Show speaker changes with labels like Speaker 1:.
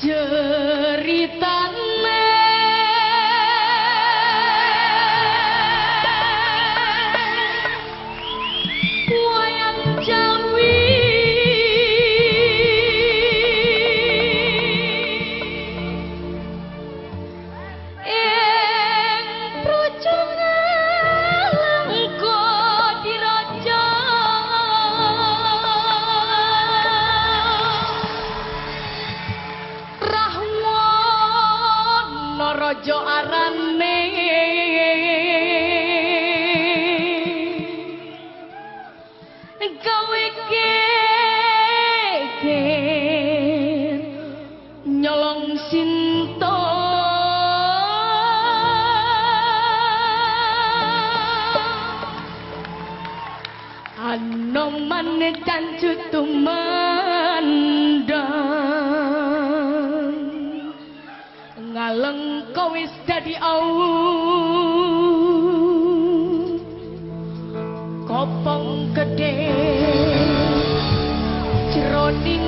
Speaker 1: cerita mane cancu tumandang ngaleng kau wis dadi au. Kopong gedhe jroning